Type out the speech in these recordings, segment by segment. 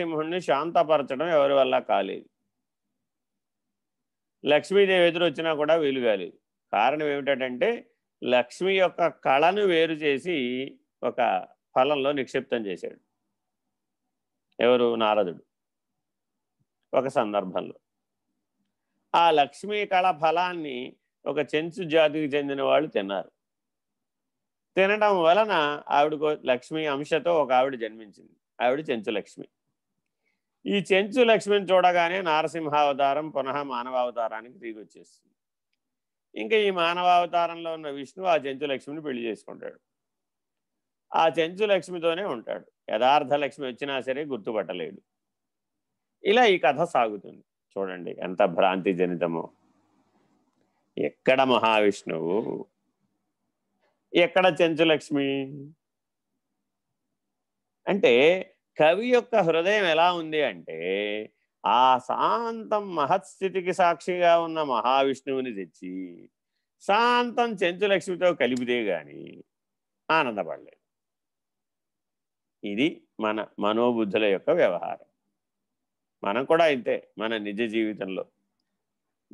నరసింహుణ్ణి శాంతపరచడం ఎవరి వల్ల కాలేదు. లక్ష్మీదేవి ఎదురు వచ్చినా కూడా వీలు కాలేదు. కారణం ఏమిటంటే లక్ష్మి యొక్క కళను వేరు చేసి ఒక ఫలంలో నిక్షిప్తం చేశాడు. ఎవరు? నారదుడు. ఒక సందర్భంలో. ఆ లక్ష్మీ కళ ఫలాన్ని ఒక చెంచు జాతికి చెందిన వాళ్ళు తిన్నారు. తినడం వలన ఆవిడకు లక్ష్మి అంశతో ఒక ఆవిడ జన్మించింది. ఆవిడ చెంచు లక్ష్మి. ఈ చెంచు లక్ష్మిని చూడగానే నారసింహావతారం పునః మానవావతారానికి తిరిగి వచ్చేస్తుంది ఇంకా ఈ మానవావతారంలో ఉన్న విష్ణు ఆ చెంచు లక్ష్మిని పెళ్ళి చేసుకుంటాడు. ఆ చెంచు లక్ష్మితోనే ఉంటాడు. యథార్థ లక్ష్మి వచ్చినా సరే గుర్తుపట్టలేడు. ఇలా ఈ కథ సాగుతుంది. చూడండి ఎంత భ్రాంతి జనితమో ఎక్కడ మహావిష్ణువు? ఎక్కడ చెంచులక్ష్మి అంటే కవి యొక్క హృదయం ఎలా ఉంది అంటే ఆ శాంతం మహత్స్థితికి సాక్షిగా ఉన్న మహావిష్ణువుని తెచ్చి శాంతం చెంచులక్ష్మితో కలిపితే గాని ఆనందపడలేదు. ఇది మన మనోబుద్ధుల యొక్క వ్యవహారం. మనం కూడా అయితే మన నిజ జీవితంలో.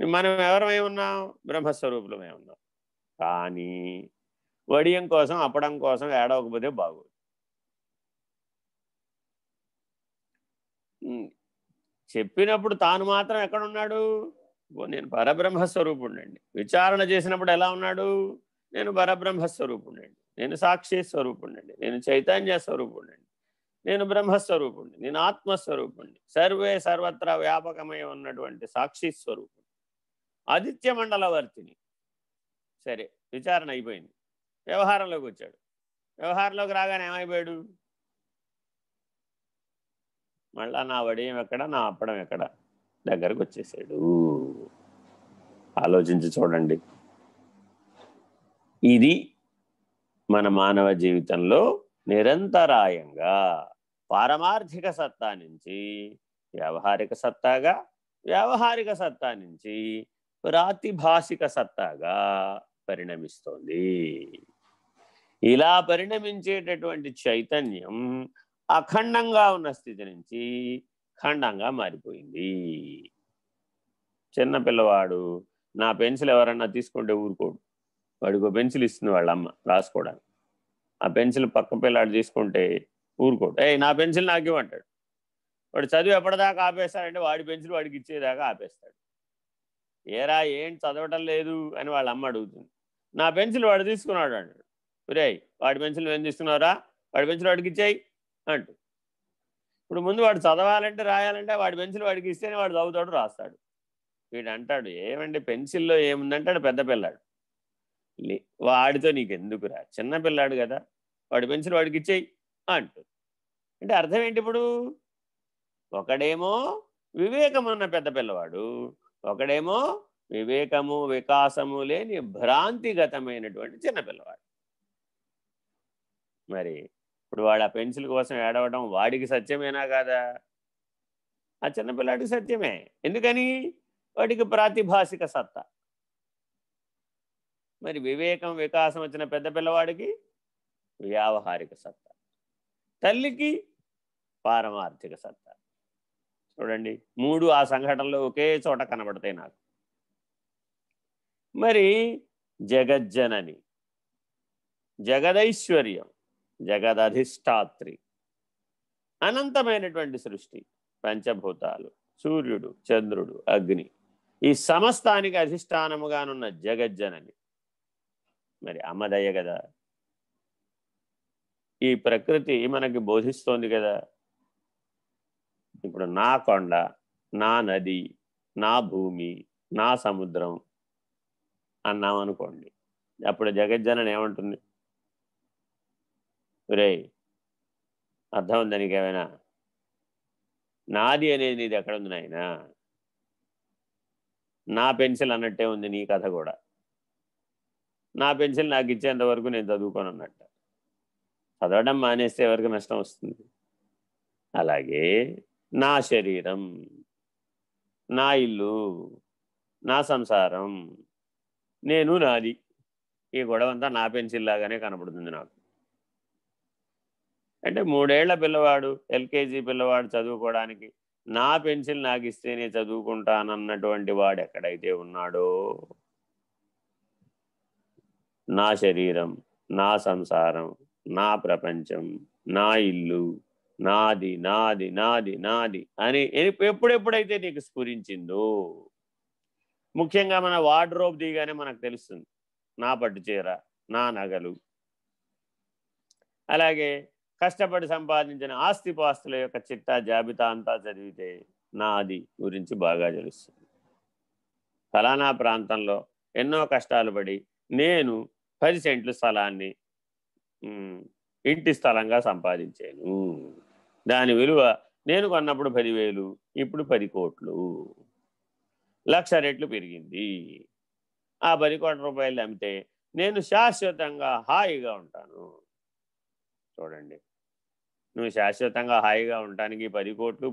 మనం ఎవరమై ఉన్నాం? బ్రహ్మస్వరూపులమై ఉన్నాం. కానీ వడియం కోసం అప్పడం కోసం ఏడవకపోతే బాగోదు. చెప్పినప్పుడు తాను మాత్రం ఎక్కడున్నాడు? నేను పరబ్రహ్మస్వరూపుణ్ణండి. విచారణ చేసినప్పుడు ఎలా ఉన్నాడు? నేను పరబ్రహ్మస్వరూపుణ్ణండి. నేను సాక్షి స్వరూపుణ్ణండి. నేను చైతన్య స్వరూపుణ్ణండి. నేను బ్రహ్మస్వరూపుణ్ణి. నేను ఆత్మస్వరూపుణ్ణి. సర్వే సర్వత్రా వ్యాపకమై ఉన్నటువంటి సాక్షి స్వరూపుణ్ణి. ఆదిత్య మండలవర్తిని. సరే విచారణ అయిపోయింది. వ్యవహారంలోకి వచ్చాడు. వ్యవహారంలోకి రాగానే ఏమైపోయాడు? మళ్ళా నా వడియం ఎక్కడ నా అప్పడం ఎక్కడ? దగ్గరకు వచ్చేసాడు. ఆలోచించి చూడండి. ఇది మన మానవ జీవితంలో నిరంతరాయంగా పారమార్థిక సత్తా నుంచి వ్యావహారిక సత్తాగా వ్యావహారిక సత్తా నుంచి ప్రాతిభాషిక సత్తాగా పరిణమిస్తోంది. ఇలా పరిణమించేటటువంటి చైతన్యం అఖండంగా ఉన్న స్థితి నుంచి ఖండంగా మారిపోయింది. చిన్న పిల్లవాడు నా పెన్సిల్ ఎవరన్నా తీసుకుంటే ఊరుకోడు. వాడికి పెన్సిల్ ఇస్తుంది వాళ్ళ అమ్మ రాసుకోవడానికి. ఆ పెన్సిల్ పక్క పిల్లాడు తీసుకుంటే ఊరుకోడు. ఏ నా పెన్సిల్ నాకు ఇవ్వంటాడు వాడు చదువు ఎప్పటిదాకా ఆపేస్తాడంటే వాడి పెన్సిల్ వాడికి ఇచ్చేదాకా ఆపేస్తాడు. ఏరా ఏం చదవటం లేదు అని వాళ్ళ అమ్మ అడుగుతుంది. నా పెన్సిల్ వాడు తీసుకున్నాడు అంటాడు. రే వాడి పెన్సిల్ ఏం తీసుకున్నారా వాడి పెన్సిల్ వాడికి ఇచ్చేయి. అంటూ. ఇప్పుడు ముందు వాడు చదవాలంటే రాయాలంటే వాడి పెన్సిల్ వాడికి ఇస్తేనే వాడు చదువుతాడు రాస్తాడు. వీడు అంటాడు ఏమండి పెన్సిల్లో ఏముందంటాడు పెద్ద పిల్లాడు. వాడితో నీకు ఎందుకురా చిన్న పిల్లాడు కదా వాడి పెన్సిల్ వాడికి ఇచ్చేయి అంటూ. అంటే అర్థం ఏంటి ఇప్పుడు? ఒకడేమో వివేకమున్న పెద్ద పిల్లవాడు ఒకడేమో వివేకము వికాసము లేని భ్రాంతిగతమైనటువంటి చిన్నపిల్లవాడు మరి ఇప్పుడు వాడు ఆ పెన్సిల్ కోసం ఏడవడం వాడికి సత్యమేనా కాదా? ఆ చిన్నపిల్లాడికి సత్యమే. ఎందుకని? వాడికి ప్రాతిభాషిక సత్తా. మరి వివేకం వికాసం వచ్చిన పెద్ద పిల్లవాడికి వ్యావహారిక సత్తా. తల్లికి పారమార్థిక సత్తా. చూడండి మూడు ఆ సంఘటనలో ఒకే చోట కనబడతాయి నాకు. మరి జగజ్జనని జగదైశ్వర్యం జగదధిష్టాత్రి. అనంతమైనటువంటి సృష్టి. పంచభూతాలు సూర్యుడు చంద్రుడు అగ్ని. ఈ సమస్తానికి అధిష్టానముగానున్న జగజ్జనని. మరి అమ్మదయ్య కదా. ఈ ప్రకృతి మనకి బోధిస్తోంది కదా. ఇప్పుడు నా కొండ నా నది నా భూమి నా సముద్రం అన్నామనుకోండి. అప్పుడు జగజ్జనని ఏమంటుంది? రే అర్థం ఉంది నీకు ఏమైనా నాది అనేది నీది ఎక్కడ ఉంది నాయన? నా పెన్సిల్ అన్నట్టే ఉంది నీ కథ కూడా. నా పెన్సిల్ నాకు ఇచ్చేంత వరకు నేను చదువుకోను అన్నట్ట. చదవడం మానేస్తే ఎవరికి నష్టం వస్తుంది? అలాగే నా శరీరం నా ఇల్లు నా సంసారం నేను నాది. ఈ గొడవంతా నా పెన్సిల్ లాగానే కనపడుతుంది నాకు. అంటే మూడేళ్ళ పిల్లవాడు ఎల్కేజీ పిల్లవాడు చదువుకోవడానికి నా పెన్సిల్ నాకు ఇస్తేనే చదువుకుంటానన్నటువంటి వాడు ఎక్కడైతే ఉన్నాడో నా శరీరం నా సంసారం నా ప్రపంచం నా ఇల్లు నాది నాది నాది నాది అని ఎప్పుడెప్పుడైతే నీకు స్ఫురించిందో ముఖ్యంగా మన వార్డ్రోబ్ దిగానే మనకు తెలుస్తుంది. నా పట్టు చీర నా నగలు. అలాగే కష్టపడి సంపాదించిన ఆస్తిపాస్తుల యొక్క చిట్టా జాబితా అంతా చదివితే నాది గురించి బాగా తెలుస్తుంది. ఫలానా ప్రాంతంలో ఎన్నో కష్టాలు పడి నేను పది సెంట్ల స్థలాన్ని ఇంటి స్థలంగా సంపాదించాను. దాని విలువ నేను కొన్నప్పుడు పదివేలు ఇప్పుడు పది కోట్లు. లక్ష రెట్లు పెరిగింది. ఆ పది కోట్ల రూపాయలు అమ్మితే నేను శాశ్వతంగా హాయిగా ఉంటాను. చూడండి. నువ్వు శాశ్వతంగా హాయిగా ఉండటానికి పది కోట్లు